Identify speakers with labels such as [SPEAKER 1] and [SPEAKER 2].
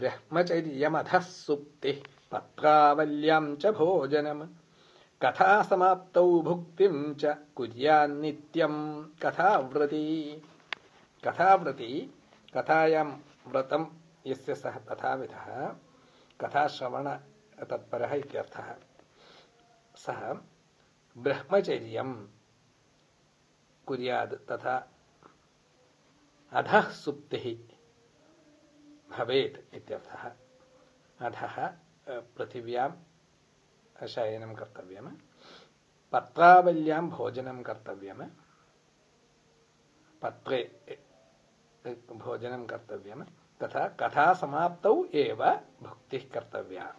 [SPEAKER 1] ब्रह्मचर्यमधः सुप्तिः पत्रावल्यां च भोजनम्। कथासमाप्तौ भुक्तिं च कुर्यान्नित्यं कथाव्रती कथाव्रती कथायां व्रतं, यस्य सः तथाविधः, कथाश्रवण तत्परः इत्यर्थः। सः ब्रह्मचर्यं कुर्यात् तथा अधः सुप्तिः। भवेत् इत्यर्थः। अधः पृथिव्यां शयनं कर्तव्यम्। पत्रावल्यां भोजनं कर्तव्यम्। पत्रे भोजनं कर्तव्यं तथा कथा समाप्तौ एव भुक्तिः कर्तव्या।